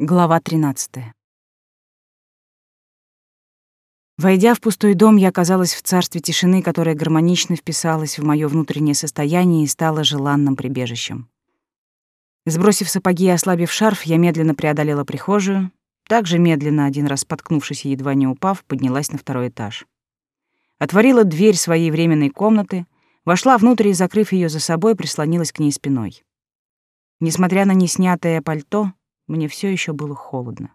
Глава 13. Войдя в пустой дом, я оказалась в царстве тишины, которая гармонично вписалась в моё внутреннее состояние и стала желанным прибежищем. Сбросив сапоги и ослабив шарф, я медленно преодолела прихожую, также медленно, один раз споткнувшись и едва не упав, поднялась на второй этаж. Отворила дверь своей временной комнаты, вошла внутрь и, закрыв её за собой, прислонилась к ней спиной. Несмотря на неснятое пальто, мне все еще было холодно.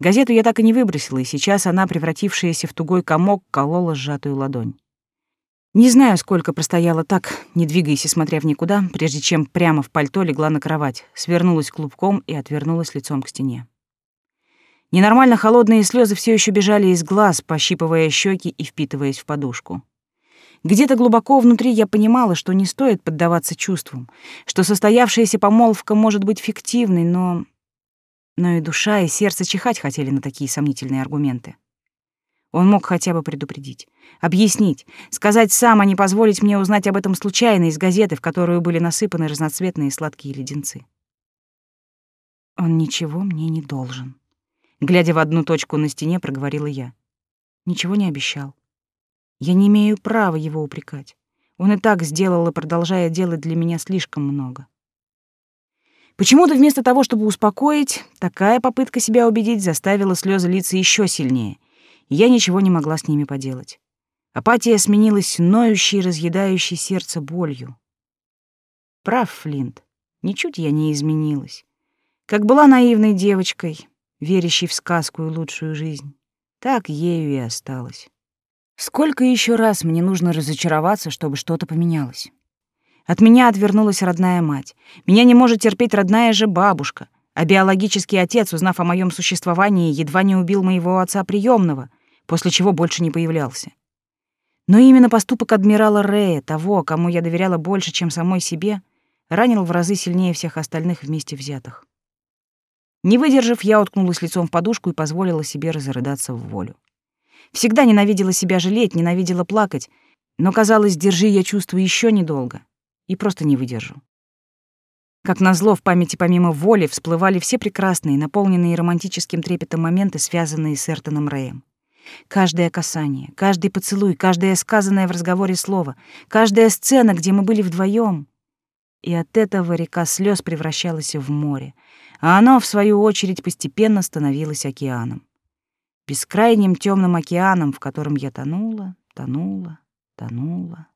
Газету я так и не выбросила, и сейчас она, превратившаяся в тугой комок, колола сжатую ладонь. Не знаю, сколько простояла так, не двигаясь и смотря в никуда, прежде чем прямо в пальто легла на кровать, свернулась клубком и отвернулась лицом к стене. Ненормально холодные слезы все еще бежали из глаз, пощипывая щеки и впитываясь в подушку. Где-то глубоко внутри я понимала, что не стоит поддаваться чувствам, что состоявшаяся помолвка может быть фиктивной, но... Но и душа, и сердце чихать хотели на такие сомнительные аргументы. Он мог хотя бы предупредить, объяснить, сказать сам, а не позволить мне узнать об этом случайно из газеты, в которую были насыпаны разноцветные сладкие леденцы. Он ничего мне не должен. Глядя в одну точку на стене, проговорила я. Ничего не обещал. Я не имею права его упрекать. Он и так сделал и продолжает делать для меня слишком много. Почему-то вместо того, чтобы успокоить, такая попытка себя убедить заставила слезы литься еще сильнее, и я ничего не могла с ними поделать. Апатия сменилась ноющей, разъедающей сердце болью. Прав, Флинт, ничуть я не изменилась. Как была наивной девочкой, верящей в сказку и лучшую жизнь, так ею и осталась. Сколько еще раз мне нужно разочароваться, чтобы что-то поменялось? От меня отвернулась родная мать. Меня не может терпеть родная же бабушка. А биологический отец, узнав о моем существовании, едва не убил моего отца приемного, после чего больше не появлялся. Но именно поступок адмирала Рея, того, кому я доверяла больше, чем самой себе, ранил в разы сильнее всех остальных вместе взятых. Не выдержав, я уткнулась лицом в подушку и позволила себе разрыдаться в волю. Всегда ненавидела себя жалеть, ненавидела плакать, но, казалось, держи я чувства еще недолго и просто не выдержу. Как назло, в памяти помимо воли всплывали все прекрасные, наполненные романтическим трепетом моменты, связанные с Эртоном Рэем. Каждое касание, каждый поцелуй, каждое сказанное в разговоре слово, каждая сцена, где мы были вдвоем. И от этого река слез превращалась в море, а оно, в свою очередь, постепенно становилось океаном бескрайним темным океаном, в котором я тонула, тонула, тонула.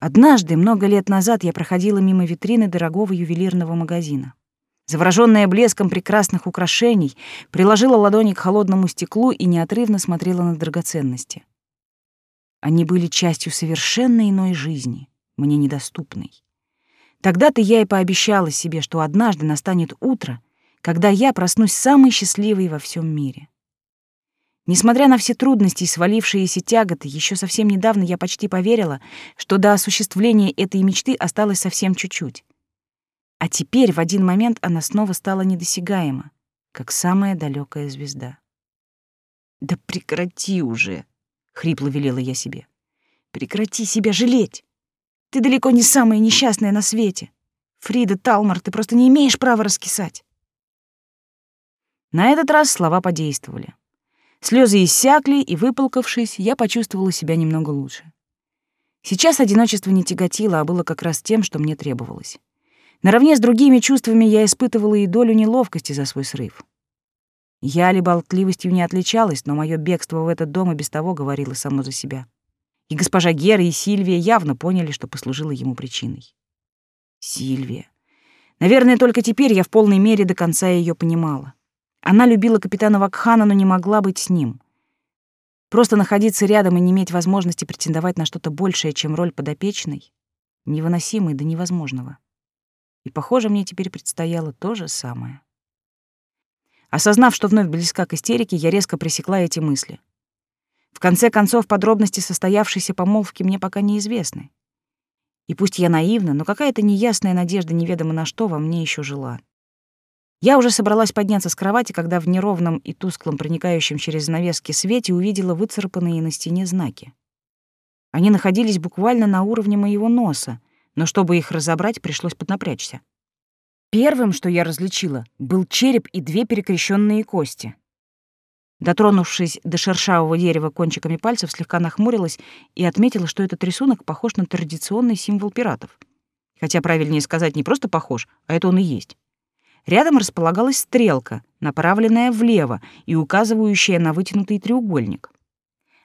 Однажды, много лет назад, я проходила мимо витрины дорогого ювелирного магазина. Заворожённая блеском прекрасных украшений, приложила ладони к холодному стеклу и неотрывно смотрела на драгоценности. Они были частью совершенно иной жизни, мне недоступной. Тогда-то я и пообещала себе, что однажды настанет утро, когда я проснусь самой счастливой во всем мире. Несмотря на все трудности и свалившиеся тяготы, еще совсем недавно я почти поверила, что до осуществления этой мечты осталось совсем чуть-чуть. А теперь в один момент она снова стала недосягаема, как самая далекая звезда. «Да прекрати уже!» — хрипло велела я себе. «Прекрати себя жалеть! Ты далеко не самая несчастная на свете! Фрида Талмар, ты просто не имеешь права раскисать!» На этот раз слова подействовали. Слезы иссякли, и, выплакавшись, я почувствовала себя немного лучше. Сейчас одиночество не тяготило, а было как раз тем, что мне требовалось. Наравне с другими чувствами я испытывала и долю неловкости за свой срыв. Я ли болтливостью не отличалась, но мое бегство в этот дом и без того говорило само за себя. И госпожа Гера, и Сильвия явно поняли, что послужило ему причиной. Сильвия. Наверное, только теперь я в полной мере до конца ее понимала. Она любила капитана Вакхана, но не могла быть с ним. Просто находиться рядом и не иметь возможности претендовать на что-то большее, чем роль подопечной, невыносимой до невозможного. И, похоже, мне теперь предстояло то же самое. Осознав, что вновь близка к истерике, я резко пресекла эти мысли. В конце концов, подробности состоявшейся помолвки мне пока неизвестны. И пусть я наивна, но какая-то неясная надежда неведомо на что во мне еще жила. Я уже собралась подняться с кровати, когда в неровном и тусклом, проникающем через занавески свете увидела выцарапанные на стене знаки. Они находились буквально на уровне моего носа, но чтобы их разобрать, пришлось поднапрячься. Первым, что я различила, был череп и две перекрещенные кости. Дотронувшись до шершавого дерева кончиками пальцев, слегка нахмурилась и отметила, что этот рисунок похож на традиционный символ пиратов. Хотя правильнее сказать не просто похож, а это он и есть. Рядом располагалась стрелка, направленная влево и указывающая на вытянутый треугольник.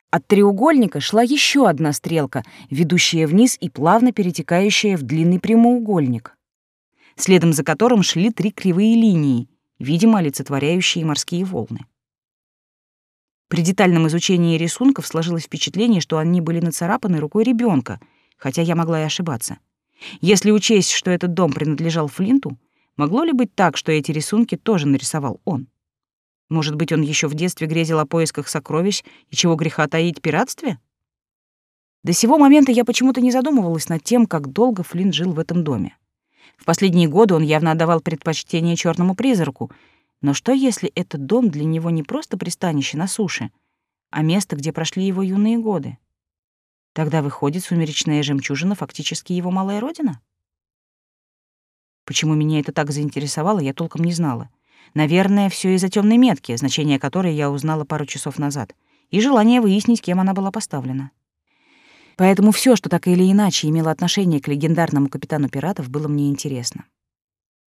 От треугольника шла еще одна стрелка, ведущая вниз и плавно перетекающая в длинный прямоугольник следом за которым шли три кривые линии, видимо, олицетворяющие морские волны. При детальном изучении рисунков сложилось впечатление, что они были нацарапаны рукой ребенка, хотя я могла и ошибаться. Если учесть, что этот дом принадлежал Флинту, могло ли быть так, что эти рисунки тоже нарисовал он? Может быть, он еще в детстве грезил о поисках сокровищ и чего греха таить пиратстве? До сего момента я почему-то не задумывалась над тем, как долго Флинт жил в этом доме. В последние годы он явно отдавал предпочтение черному призраку. Но что, если этот дом для него не просто пристанище на суше, а место, где прошли его юные годы? Тогда выходит, сумеречная жемчужина фактически его малая родина? Почему меня это так заинтересовало, я толком не знала. Наверное, все из-за темной метки, значение которой я узнала пару часов назад, и желание выяснить, кем она была поставлена. Поэтому все, что так или иначе имело отношение к легендарному капитану пиратов, было мне интересно.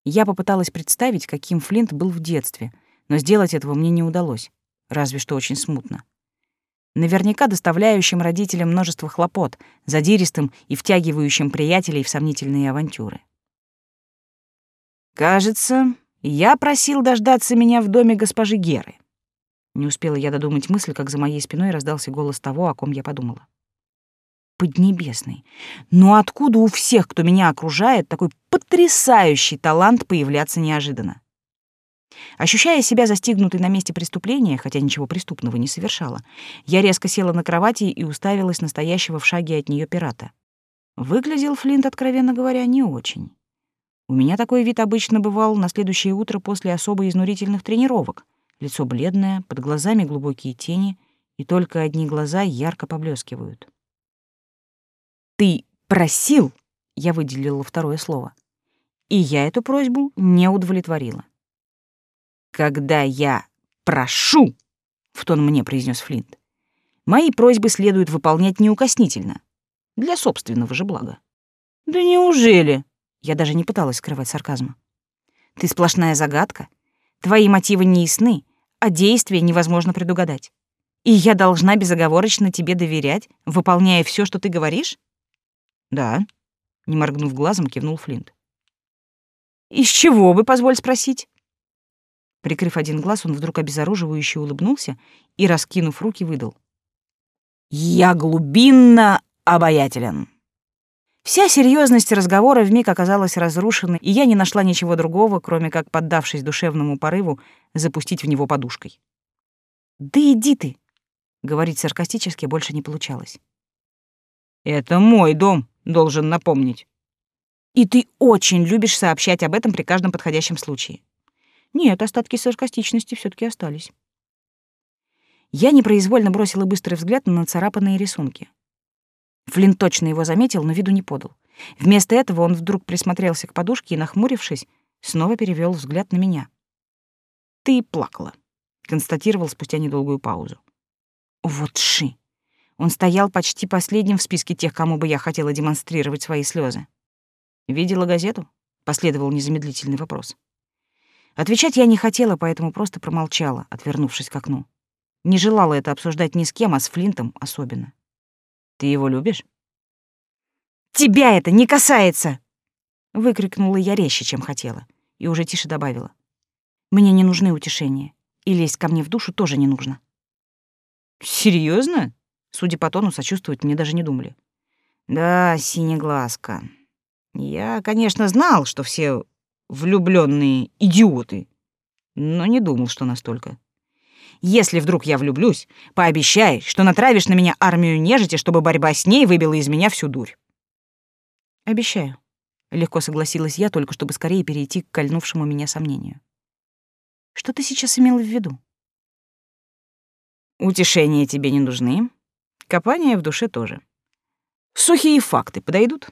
Я попыталась представить, каким Флинт был в детстве, но сделать этого мне не удалось, разве что очень смутно. Наверняка доставляющим родителям множество хлопот, задиристым и втягивающим приятелей в сомнительные авантюры. «Кажется, я просил дождаться меня в доме госпожи Геры». Не успела я додумать мысль, как за моей спиной раздался голос того, о ком я подумала. Поднебесный. Но откуда у всех, кто меня окружает, такой потрясающий талант появляться неожиданно? Ощущая себя застигнутой на месте преступления, хотя ничего преступного не совершала, я резко села на кровати и уставилась настоящего в шаге от нее пирата. Выглядел Флинт, откровенно говоря, не очень. У меня такой вид обычно бывал на следующее утро после особо изнурительных тренировок. Лицо бледное, под глазами глубокие тени, и только одни глаза ярко поблескивают. Ты просил, я выделила второе слово, и я эту просьбу не удовлетворила. Когда я прошу, в тон мне произнес Флинт, мои просьбы следует выполнять неукоснительно, для собственного же блага. Да неужели? Я даже не пыталась скрывать сарказма. Ты сплошная загадка. Твои мотивы не ясны, а действия невозможно предугадать. И я должна безоговорочно тебе доверять, выполняя все, что ты говоришь? Да, не моргнув глазом, кивнул Флинт. Из чего бы, позволь спросить? Прикрыв один глаз, он вдруг обезоруживающе улыбнулся и, раскинув руки, выдал: "Я глубинно обаятелен". Вся серьезность разговора вмиг оказалась разрушена, и я не нашла ничего другого, кроме как, поддавшись душевному порыву, запустить в него подушкой. «Да иди ты!» — говорить саркастически больше не получалось. «Это мой дом», должен напомнить. И ты очень любишь сообщать об этом при каждом подходящем случае. Нет, остатки саркастичности все таки остались. Я непроизвольно бросила быстрый взгляд на нацарапанные рисунки. Флинн точно его заметил, но виду не подал. Вместо этого он вдруг присмотрелся к подушке и, нахмурившись, снова перевел взгляд на меня. «Ты плакала», — констатировал спустя недолгую паузу. «Вот ши! Он стоял почти последним в списке тех, кому бы я хотела демонстрировать свои слезы. «Видела газету?» — последовал незамедлительный вопрос. Отвечать я не хотела, поэтому просто промолчала, отвернувшись к окну. Не желала это обсуждать ни с кем, а с Флинтом особенно. «Ты его любишь?» «Тебя это не касается!» — выкрикнула я резче, чем хотела, и уже тише добавила. «Мне не нужны утешения, и лезть ко мне в душу тоже не нужно». «Серьезно?» Судя по тону, сочувствовать мне даже не думали. Да, синеглазка. Я, конечно, знал, что все влюбленные идиоты, но не думал, что настолько. Если вдруг я влюблюсь, пообещай, что натравишь на меня армию нежити, чтобы борьба с ней выбила из меня всю дурь. Обещаю. Легко согласилась я, только чтобы скорее перейти к кольнувшему меня сомнению. Что ты сейчас имел в виду? Утешения тебе не нужны, Копания в душе тоже. Сухие факты подойдут?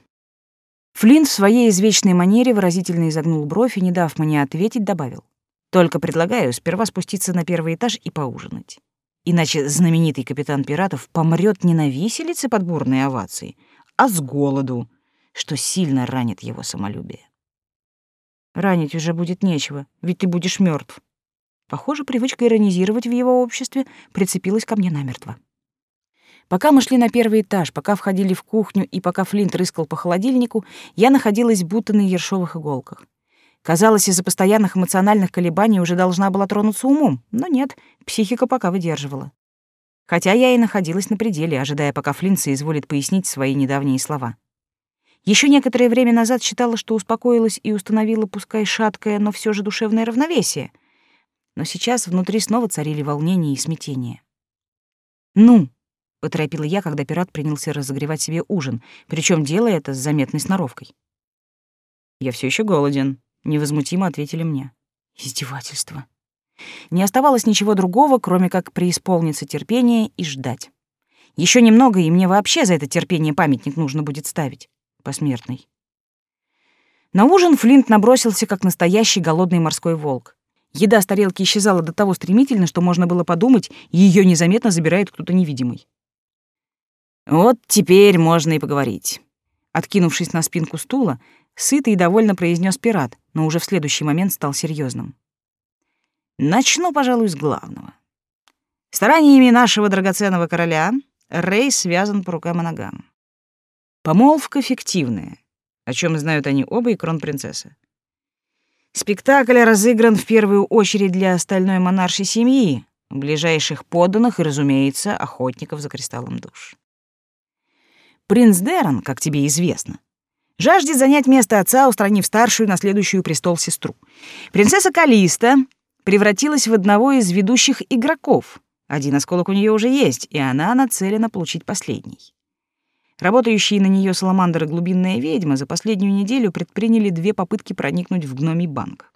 Флинт в своей извечной манере выразительно изогнул бровь и, не дав мне ответить, добавил. «Только предлагаю сперва спуститься на первый этаж и поужинать. Иначе знаменитый капитан пиратов помрет не на виселице под бурные овации, а с голоду, что сильно ранит его самолюбие. Ранить уже будет нечего, ведь ты будешь мертв. Похоже, привычка иронизировать в его обществе прицепилась ко мне намертво. Пока мы шли на первый этаж, пока входили в кухню и пока Флинт рыскал по холодильнику, я находилась будто на ершовых иголках. Казалось, из-за постоянных эмоциональных колебаний уже должна была тронуться умом, но нет, психика пока выдерживала. Хотя я и находилась на пределе, ожидая, пока Флинт соизволит пояснить свои недавние слова. Еще некоторое время назад считала, что успокоилась и установила, пускай шаткое, но все же душевное равновесие. Но сейчас внутри снова царили волнение и смятение. «Ну!» — поторопила я, когда пират принялся разогревать себе ужин, причем делая это с заметной сноровкой. «Я все еще голоден», — невозмутимо ответили мне. Издевательство. Не оставалось ничего другого, кроме как преисполниться терпения и ждать. Еще немного, и мне вообще за это терпение памятник нужно будет ставить. Посмертный. На ужин Флинт набросился, как настоящий голодный морской волк. Еда с тарелки исчезала до того стремительно, что можно было подумать, ее незаметно забирает кто-то невидимый. Вот теперь можно и поговорить. Откинувшись на спинку стула, сытый и довольно произнес пират, но уже в следующий момент стал серьезным. Начну, пожалуй, с главного. Стараниями нашего драгоценного короля Рей связан по рукам и ногам. Помолвка фиктивная, о чем знают они оба и кронпринцесса. Спектакль разыгран в первую очередь для остальной монаршей семьи, ближайших подданных и, разумеется, охотников за кристаллом душ. Принц Дерон, как тебе известно, жаждет занять место отца, устранив старшую наследующую престол сестру. Принцесса Калиста превратилась в одного из ведущих игроков. Один осколок у нее уже есть, и она нацелена получить последний. Работающие на нее саламандр и глубинная ведьма за последнюю неделю предприняли две попытки проникнуть в гномий банк.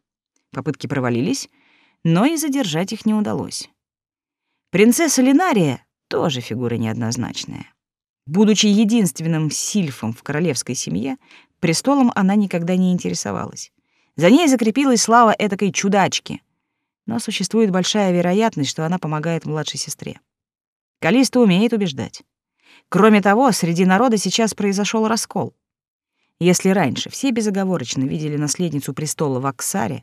Попытки провалились, но и задержать их не удалось. Принцесса Линария тоже фигура неоднозначная. Будучи единственным сильфом в королевской семье, престолом она никогда не интересовалась. За ней закрепилась слава этакой чудачки. Но существует большая вероятность, что она помогает младшей сестре. Калиста умеет убеждать. Кроме того, среди народа сейчас произошел раскол. Если раньше все безоговорочно видели наследницу престола в Аксаре,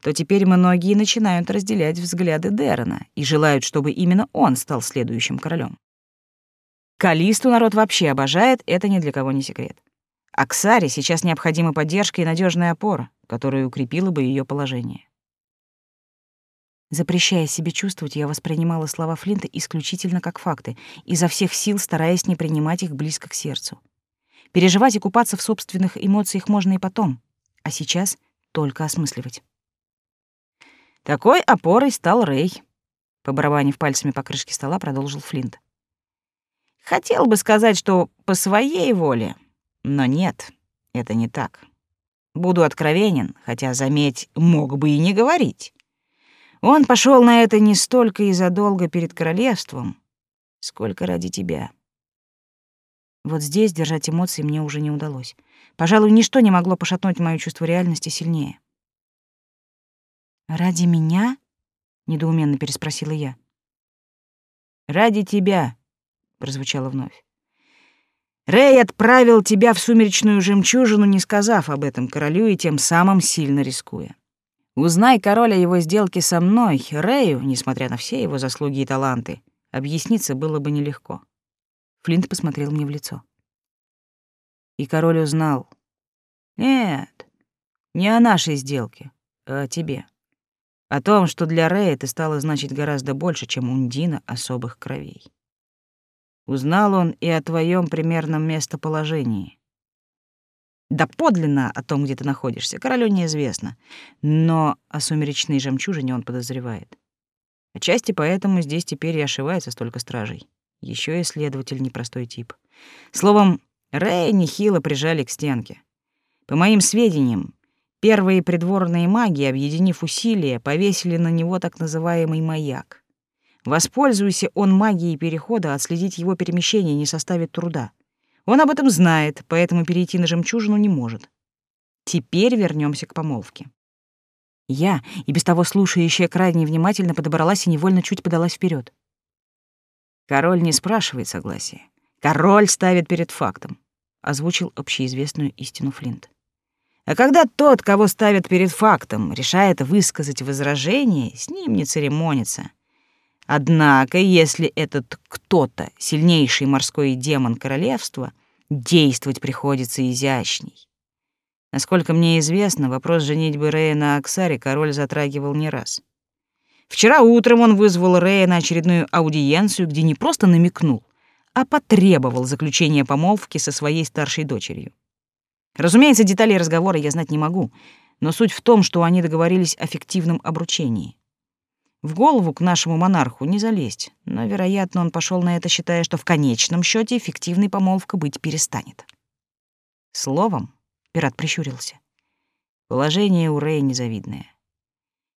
то теперь многие начинают разделять взгляды Дерена и желают, чтобы именно он стал следующим королем. Калисту народ вообще обожает, это ни для кого не секрет. Аксаре сейчас необходима поддержка и надежная опора, которая укрепила бы ее положение. Запрещая себе чувствовать, я воспринимала слова Флинта исключительно как факты, изо всех сил стараясь не принимать их близко к сердцу. Переживать и купаться в собственных эмоциях можно и потом, а сейчас только осмысливать. Такой опорой стал Рэй. Побарабанив пальцами по крышке стола, продолжил Флинт. Хотел бы сказать, что по своей воле, но нет, это не так. Буду откровенен, хотя, заметь, мог бы и не говорить. Он пошел на это не столько из-за долга перед королевством, сколько ради тебя. Вот здесь держать эмоции мне уже не удалось. Пожалуй, ничто не могло пошатнуть моё чувство реальности сильнее. «Ради меня?» — недоуменно переспросила я. «Ради тебя», прозвучало вновь. Рэй отправил тебя в сумеречную жемчужину, не сказав об этом королю и тем самым сильно рискуя. Узнай король о его сделке со мной, Рэю, несмотря на все его заслуги и таланты, объясниться было бы нелегко. Флинт посмотрел мне в лицо. И король узнал. Нет, не о нашей сделке, а о тебе. О том, что для Рэя ты стала значить гораздо больше, чем Ундина особых кровей. Узнал он и о твоем примерном местоположении. Да подлинно о том, где ты находишься, королю неизвестно, но о сумеречной жемчужине он подозревает. Отчасти поэтому здесь теперь и ошивается столько стражей. Еще и следователь непростой тип. Словом, Рэя нехило прижали к стенке. По моим сведениям, первые придворные маги, объединив усилия, повесили на него так называемый маяк. Воспользуйся он магией перехода, отследить его перемещение не составит труда. Он об этом знает, поэтому перейти на жемчужину не может. Теперь вернемся к помолвке. Я, и без того слушающая крайне внимательно, подобралась и невольно чуть подалась вперед. Король не спрашивает согласия. Король ставит перед фактом, озвучил общеизвестную истину Флинт. А когда тот, кого ставят перед фактом, решает высказать возражение, с ним не церемонится. Однако, если этот кто-то, сильнейший морской демон королевства, действовать приходится изящней. Насколько мне известно, вопрос женитьбы Рея на Аксаре король затрагивал не раз. Вчера утром он вызвал Рея на очередную аудиенцию, где не просто намекнул, а потребовал заключения помолвки со своей старшей дочерью. Разумеется, деталей разговора я знать не могу, но суть в том, что они договорились о фиктивном обручении. В голову к нашему монарху не залезть, но, вероятно, он пошел на это, считая, что в конечном счете фиктивной помолвка быть перестанет. Словом, пират прищурился. Положение у Рэя незавидное.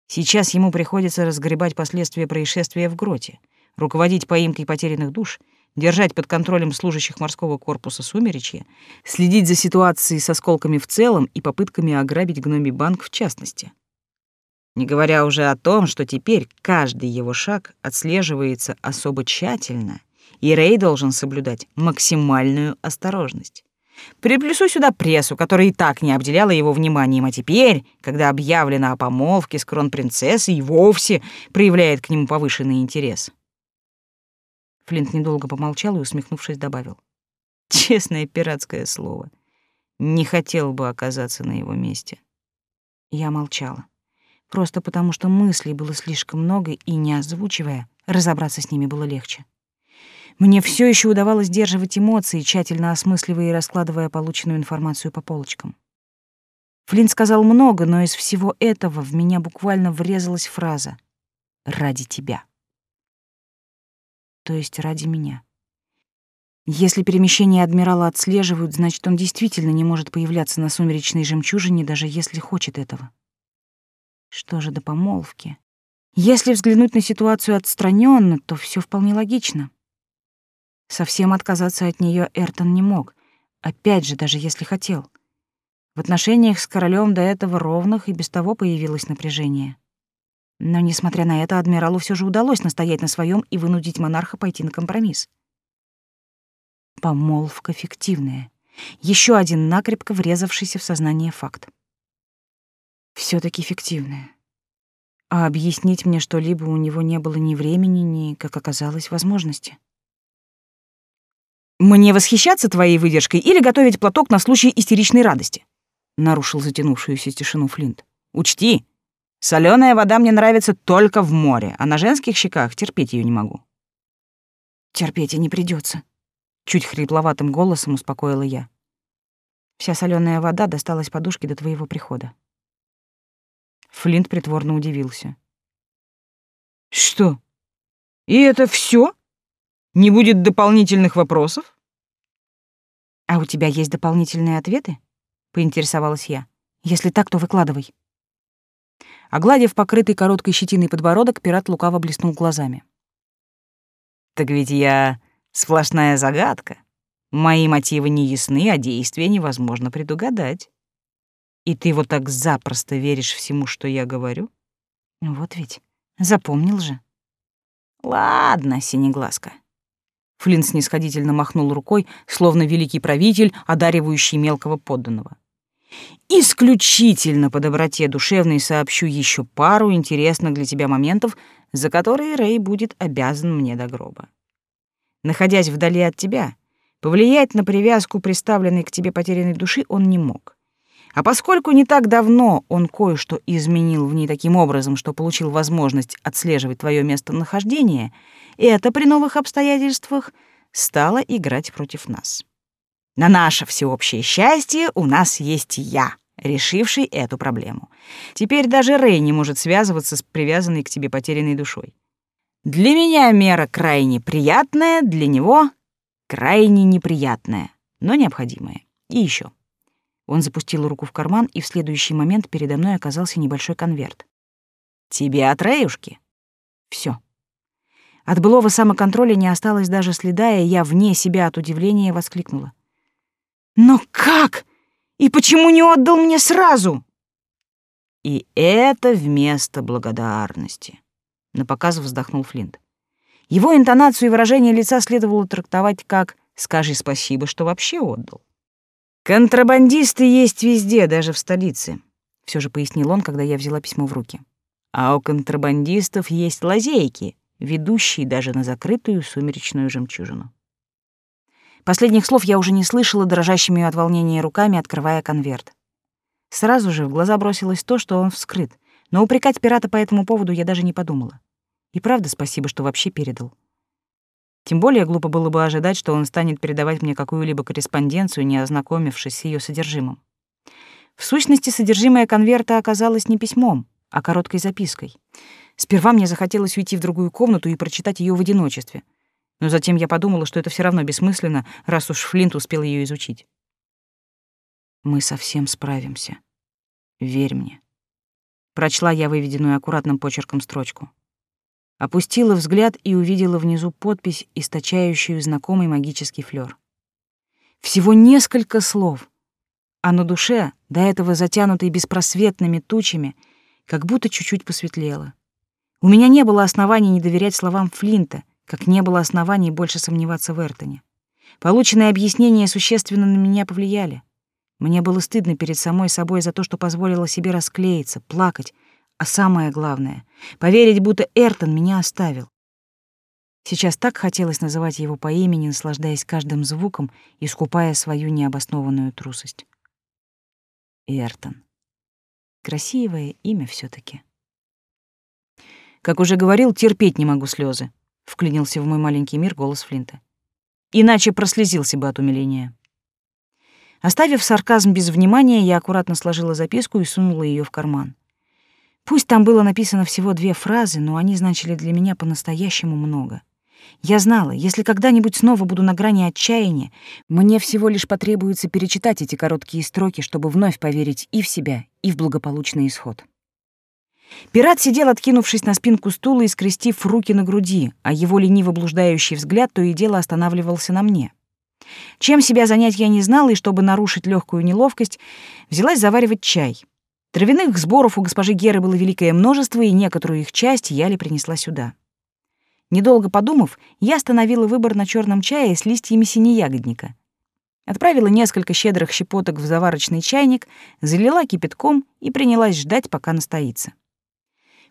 Сейчас ему приходится разгребать последствия происшествия в гроте, руководить поимкой потерянных душ — держать под контролем служащих морского корпуса Сумеречья, следить за ситуацией с осколками в целом и попытками ограбить гномий банк в частности. Не говоря уже о том, что теперь каждый его шаг отслеживается особо тщательно, и Рэй должен соблюдать максимальную осторожность. Приплюсу сюда прессу, которая и так не обделяла его вниманием, а теперь, когда объявлено о помолвке с кронпринцессой, и вовсе проявляет к нему повышенный интерес. Флинт недолго помолчал и, усмехнувшись, добавил. Честное пиратское слово. Не хотел бы оказаться на его месте. Я молчала. Просто потому, что мыслей было слишком много, и, не озвучивая, разобраться с ними было легче. Мне все еще удавалось сдерживать эмоции, тщательно осмысливая и раскладывая полученную информацию по полочкам. Флинт сказал много, но из всего этого в меня буквально врезалась фраза «ради тебя» то есть ради меня. Если перемещение адмирала отслеживают, значит, он действительно не может появляться на сумеречной жемчужине, даже если хочет этого. Что же до помолвки? Если взглянуть на ситуацию отстраненно, то все вполне логично. Совсем отказаться от нее Эртон не мог, опять же, даже если хотел. В отношениях с королем до этого ровных и без того появилось напряжение. Но, несмотря на это, адмиралу все же удалось настоять на своем и вынудить монарха пойти на компромисс. Помолвка фиктивная. Еще один накрепко врезавшийся в сознание факт. Все таки фиктивная. А объяснить мне что-либо у него не было ни времени, ни, как оказалось, возможности. «Мне восхищаться твоей выдержкой или готовить платок на случай истеричной радости?» — нарушил затянувшуюся тишину Флинт. «Учти, Соленая вода мне нравится только в море, а на женских щеках терпеть ее не могу. Терпеть и не придется. Чуть хрипловатым голосом успокоила я. Вся соленая вода досталась подушке до твоего прихода. Флинт притворно удивился. Что? И это все? Не будет дополнительных вопросов? А у тебя есть дополнительные ответы? Поинтересовалась я. Если так, то выкладывай. Огладив покрытый короткой щетиной подбородок, пират лукаво блеснул глазами. «Так ведь я сплошная загадка. Мои мотивы не ясны, а действия невозможно предугадать. И ты вот так запросто веришь всему, что я говорю? Вот ведь, запомнил же. Ладно, синеглазка». Флинн снисходительно махнул рукой, словно великий правитель, одаривающий мелкого подданного. Исключительно по доброте душевной сообщу еще пару интересных для тебя моментов, за которые Рэй будет обязан мне до гроба. Находясь вдали от тебя, повлиять на привязку приставленной к тебе потерянной души он не мог. А поскольку не так давно он кое-что изменил в ней таким образом, что получил возможность отслеживать твое местонахождение, это при новых обстоятельствах стало играть против нас. На наше всеобщее счастье у нас есть я, решивший эту проблему. Теперь даже Рэй не может связываться с привязанной к тебе потерянной душой. Для меня мера крайне приятная, для него крайне неприятная, но необходимая. И еще. Он запустил руку в карман, и в следующий момент передо мной оказался небольшой конверт. «Тебе от Рэюшки?» Все. От былого самоконтроля не осталось даже следа, и я вне себя от удивления воскликнула. Но как? И почему не отдал мне сразу? И это вместо благодарности. На показ вздохнул Флинт. Его интонацию и выражение лица следовало трактовать как «скажи спасибо, что вообще отдал». «Контрабандисты есть везде, даже в столице», — все же пояснил он, когда я взяла письмо в руки. «А у контрабандистов есть лазейки, ведущие даже на закрытую сумеречную жемчужину». Последних слов я уже не слышала, дрожащими от волнения руками открывая конверт. Сразу же в глаза бросилось то, что он вскрыт, но упрекать пирата по этому поводу я даже не подумала. И правда спасибо, что вообще передал. Тем более глупо было бы ожидать, что он станет передавать мне какую-либо корреспонденцию, не ознакомившись с ее содержимым. В сущности, содержимое конверта оказалось не письмом, а короткой запиской. Сперва мне захотелось уйти в другую комнату и прочитать ее в одиночестве. Но затем я подумала, что это все равно бессмысленно, раз уж Флинт успел ее изучить. «Мы совсем справимся. Верь мне». Прочла я выведенную аккуратным почерком строчку. Опустила взгляд и увидела внизу подпись, источающую знакомый магический флёр. Всего несколько слов, а на душе, до этого затянутой беспросветными тучами, как будто чуть-чуть посветлело. У меня не было оснований не доверять словам Флинта, как не было оснований больше сомневаться в Эртоне. Полученные объяснения существенно на меня повлияли. Мне было стыдно перед самой собой за то, что позволила себе расклеиться, плакать, а самое главное — поверить, будто Эртон меня оставил. Сейчас так хотелось называть его по имени, наслаждаясь каждым звуком и скупая свою необоснованную трусость. Эртон. Красивое имя все таки Как уже говорил, терпеть не могу слезы, вклинился в мой маленький мир голос Флинта. Иначе прослезился бы от умиления. Оставив сарказм без внимания, я аккуратно сложила записку и сунула ее в карман. Пусть там было написано всего две фразы, но они значили для меня по-настоящему много. Я знала, если когда-нибудь снова буду на грани отчаяния, мне всего лишь потребуется перечитать эти короткие строки, чтобы вновь поверить и в себя, и в благополучный исход. Пират сидел, откинувшись на спинку стула и скрестив руки на груди, а его лениво блуждающий взгляд то и дело останавливался на мне. Чем себя занять я не знала, и чтобы нарушить легкую неловкость, взялась заваривать чай — Травяных сборов у госпожи Геры было великое множество, и некоторую их часть я ли принесла сюда. Недолго подумав, я остановила выбор на черном чае с листьями синеягодника. Отправила несколько щедрых щепоток в заварочный чайник, залила кипятком и принялась ждать, пока настоится.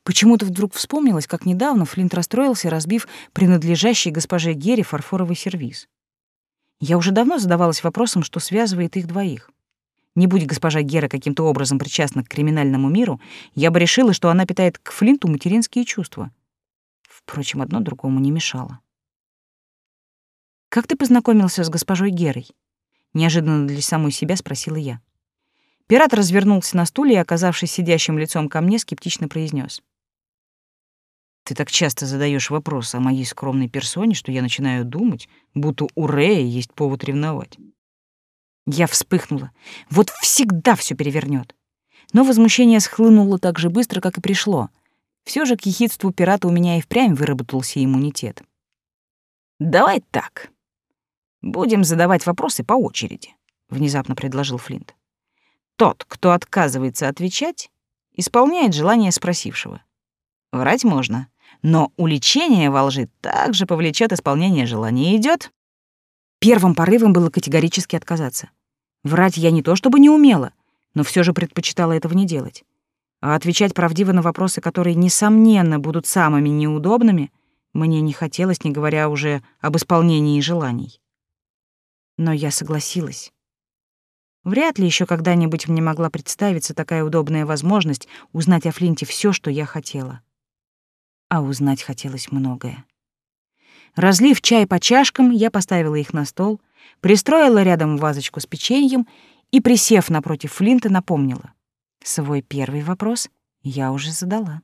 Почему-то вдруг вспомнилось, как недавно Флинт расстроился, разбив принадлежащий госпоже Гере фарфоровый сервиз. Я уже давно задавалась вопросом, что связывает их двоих. Не будь госпожа Гера каким-то образом причастна к криминальному миру, я бы решила, что она питает к Флинту материнские чувства. Впрочем, одно другому не мешало. «Как ты познакомился с госпожой Герой?» Неожиданно для самой себя спросила я. Пират развернулся на стуле и, оказавшись сидящим лицом ко мне, скептично произнес: «Ты так часто задаешь вопрос о моей скромной персоне, что я начинаю думать, будто у Рея есть повод ревновать». Я вспыхнула. Вот всегда все перевернет. Но возмущение схлынуло так же быстро, как и пришло. Все же к ехидству пирата у меня и впрямь выработался иммунитет. «Давай так. Будем задавать вопросы по очереди», — внезапно предложил Флинт. «Тот, кто отказывается отвечать, исполняет желание спросившего. Врать можно, но уличение во лжи также повлечет исполнение желания. Идет? Первым порывом было категорически отказаться. Врать я не то чтобы не умела, но все же предпочитала этого не делать. А отвечать правдиво на вопросы, которые, несомненно, будут самыми неудобными, мне не хотелось, не говоря уже об исполнении желаний. Но я согласилась. Вряд ли еще когда-нибудь мне могла представиться такая удобная возможность узнать о Флинте все, что я хотела. А узнать хотелось многое. Разлив чай по чашкам, я поставила их на стол, пристроила рядом вазочку с печеньем и, присев напротив Флинта, напомнила. Свой первый вопрос я уже задала.